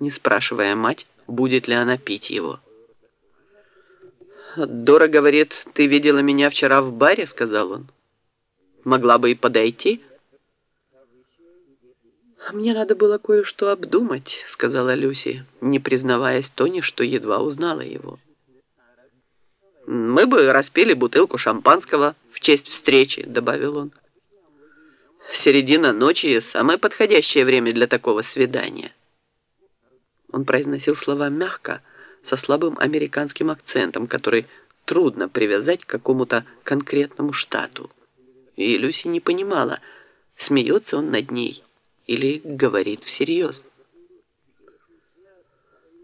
не спрашивая мать, будет ли она пить его. «Дора говорит, ты видела меня вчера в баре», — сказал он. «Могла бы и подойти». «Мне надо было кое-что обдумать», — сказала Люси, не признаваясь Тони, что едва узнала его. «Мы бы распили бутылку шампанского в честь встречи», — добавил он. «Середина ночи — самое подходящее время для такого свидания». Он произносил слова мягко, со слабым американским акцентом, который трудно привязать к какому-то конкретному штату. И Люси не понимала, смеется он над ней или говорит всерьез.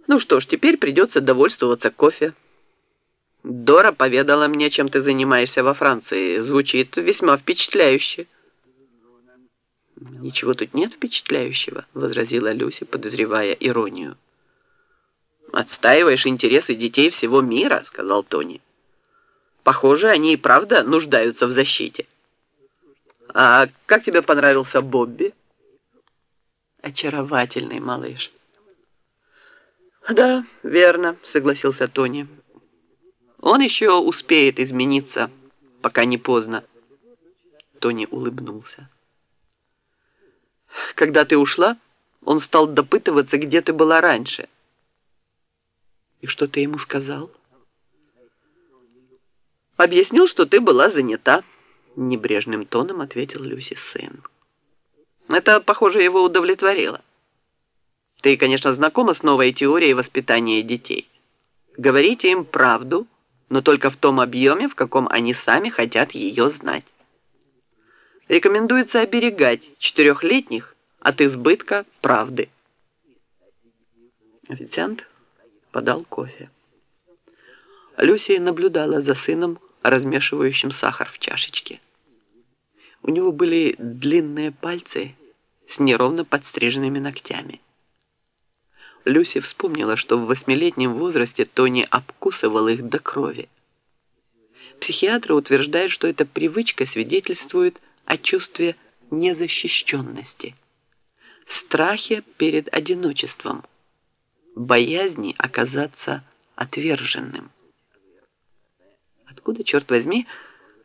Ну что ж, теперь придется довольствоваться кофе. Дора поведала мне, чем ты занимаешься во Франции. Звучит весьма впечатляюще. «Ничего тут нет впечатляющего», — возразила Люси, подозревая иронию. «Отстаиваешь интересы детей всего мира», — сказал Тони. «Похоже, они и правда нуждаются в защите». «А как тебе понравился Бобби?» «Очаровательный малыш». «Да, верно», — согласился Тони. «Он еще успеет измениться, пока не поздно». Тони улыбнулся. «Когда ты ушла, он стал допытываться, где ты была раньше». «И что ты ему сказал?» «Объяснил, что ты была занята», — небрежным тоном ответил Люси сын. «Это, похоже, его удовлетворило. Ты, конечно, знакома с новой теорией воспитания детей. Говорите им правду, но только в том объеме, в каком они сами хотят ее знать. Рекомендуется оберегать четырехлетних от избытка правды». Официант подал кофе. Люси наблюдала за сыном, размешивающим сахар в чашечке. У него были длинные пальцы с неровно подстриженными ногтями. Люси вспомнила, что в восьмилетнем возрасте Тони обкусывал их до крови. Психиатры утверждают, что эта привычка свидетельствует о чувстве незащищенности, страхе перед одиночеством, боязни оказаться отверженным. Откуда, черт возьми,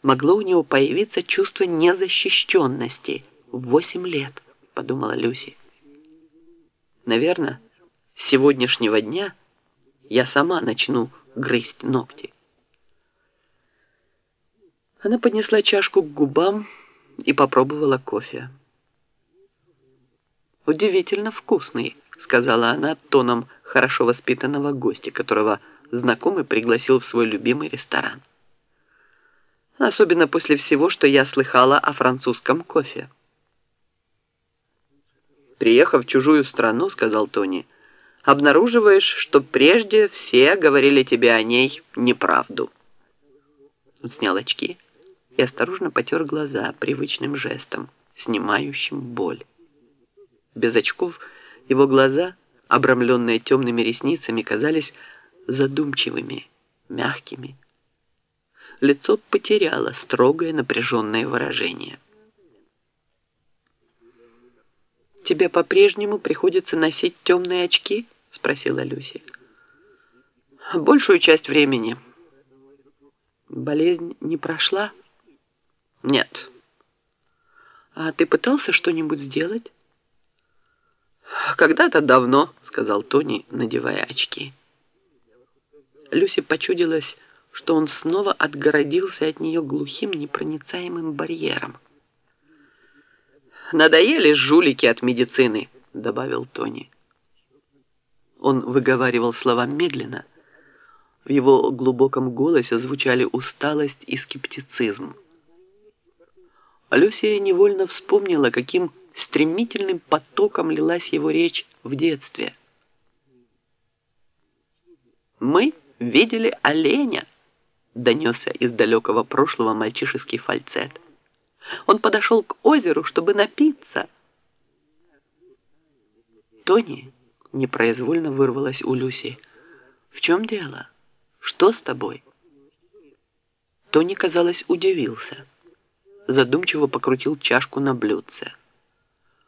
могло у него появиться чувство незащищенности в восемь лет, подумала Люси. Наверное, с сегодняшнего дня я сама начну грызть ногти. Она поднесла чашку к губам и попробовала кофе. «Удивительно вкусный», — сказала она тоном хорошо воспитанного гостя, которого знакомый пригласил в свой любимый ресторан. Особенно после всего, что я слыхала о французском кофе. «Приехав в чужую страну, — сказал Тони, — обнаруживаешь, что прежде все говорили тебе о ней неправду». Он снял очки и осторожно потер глаза привычным жестом, снимающим боль. Без очков его глаза — обрамленные темными ресницами, казались задумчивыми, мягкими. Лицо потеряло строгое напряженное выражение. «Тебе по-прежнему приходится носить темные очки?» — спросила Люси. «Большую часть времени». «Болезнь не прошла?» «Нет». «А ты пытался что-нибудь сделать?» «Когда-то давно», — сказал Тони, надевая очки. Люси почудилась, что он снова отгородился от нее глухим непроницаемым барьером. «Надоели жулики от медицины», — добавил Тони. Он выговаривал слова медленно. В его глубоком голосе звучали усталость и скептицизм. Люсия невольно вспомнила, каким стремительным потоком лилась его речь в детстве. «Мы видели оленя», — донесся из далекого прошлого мальчишеский фальцет. Он подошел к озеру, чтобы напиться. «Тони», — непроизвольно вырвалась у Люси, — «в чем дело? Что с тобой?» Тони, казалось, удивился. Задумчиво покрутил чашку на блюдце.